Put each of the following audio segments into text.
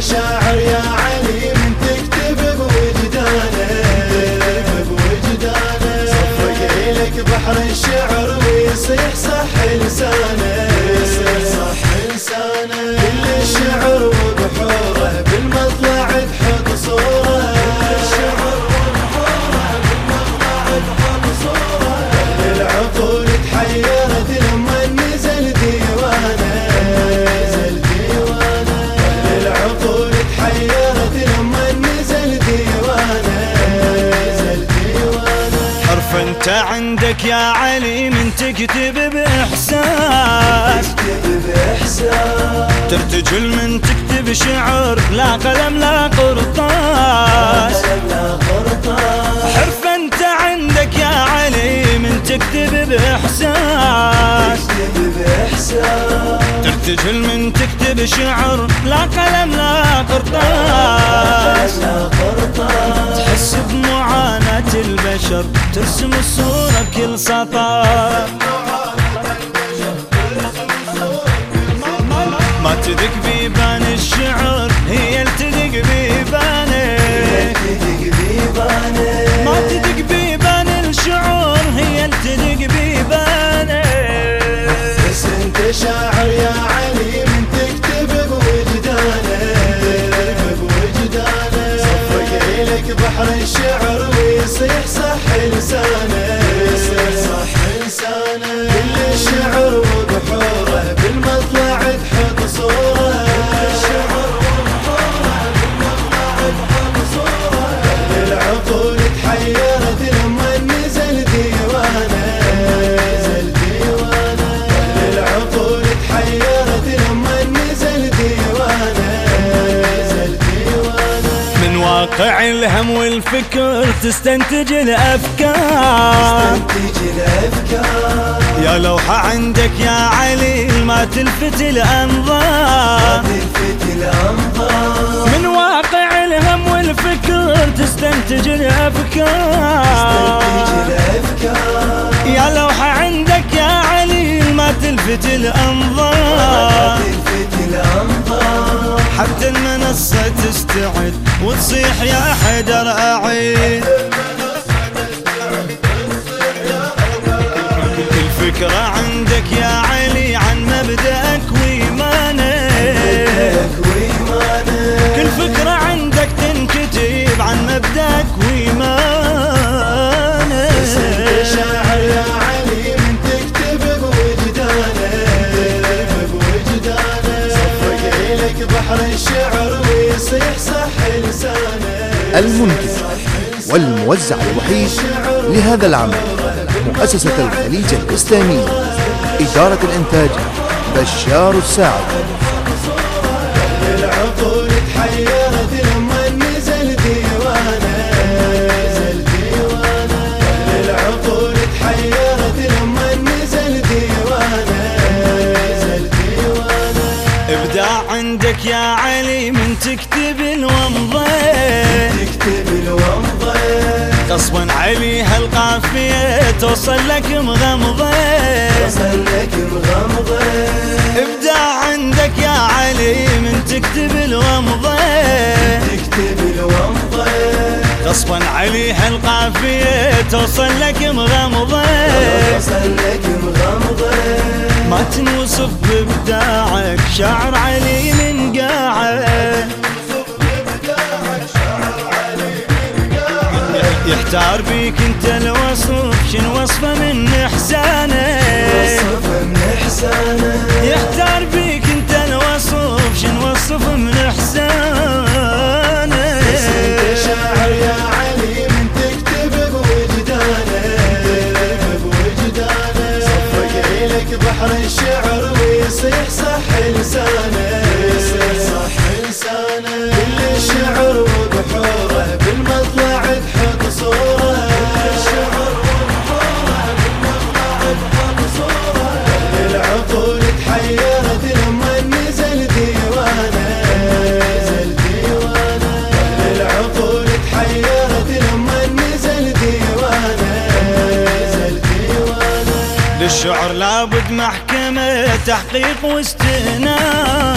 شاعر يا عليم تكتب بوجدانك بوجدانه. صفق إلك بحر الشعر ويصيح صح لسانك انت عندك يا علي من تكتب بإحساس. ترتجل من تكتب شعر لا قلم لا قرطاس. حرف انت عندك يا علي من تكتب بإحساس. ترتجل من تكتب شعر لا قلم لا قرطاس. سطر ما تدق بيبان الشعر هي التدق بيبانه ما تدق بيبان الشعور هي التدق بيبانه بس انت شاعر يا علي من تكتب بوجدانه. بوجدانه صفق إلك بحر الشعر ويصيح صح لسانه. من واقع الهم والفكر تستنتج الأفكار. تنتج الأفكار. يا لوحة عندك يا علي ما تلفت الأنظار. تلفت الأنظار. من واقع الهم والفكر تستنتج الأفكار. تنتج الأفكار. يا لوحة عندك يا علي ما تلفت الأنظار. تلفت الأنظار. حتى المنصة تستعد وتصيح يا حيدر أعيد الفكرة المنتج والموزع الوحيد لهذا العمل مؤسسة الخليج الإسلامية إدارة الإنتاج بشار الساعد. غصبا عليها القافية توصل لك مغمضة. وصل لك مغمضة. إبداع عندك يا علي من تكتب الومضة تكتب الومضه غصبا عليها القافية توصل لك مغمضة. وصل لك مغمضة. ما تنوصف بإبداعك شعر علي يحتار بيك انت الوصف شن وصفة من إحسانه؟ وصف من إحسانه. يحتار بيك انت الوصف شن وصفه من إحسانه؟ شاعر يا علي من تكتب بوجدانه. بوجدانه. صفق إلك بحر الشعر ويصيح للشعر لابد محكمة تحقيق واستئناف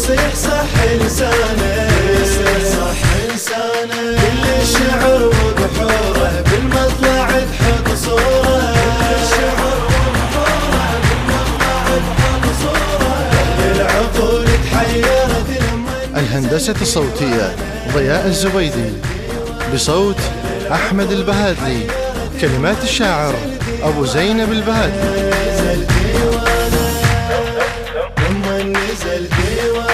يصيح صح لسانه. يصيح صح لسانه. كل الشعر وبحوره بالمطلع تحط صورة. الشعر وبحوره بالمطلع تحط صورة. العقول تحيرت الهندسة الصوتية ضياء الزبيدي. بصوت أحمد البهادلي. كلمات الشاعر أبو زينب البهادلي. نزل ديوانه ثم نزل ديوانه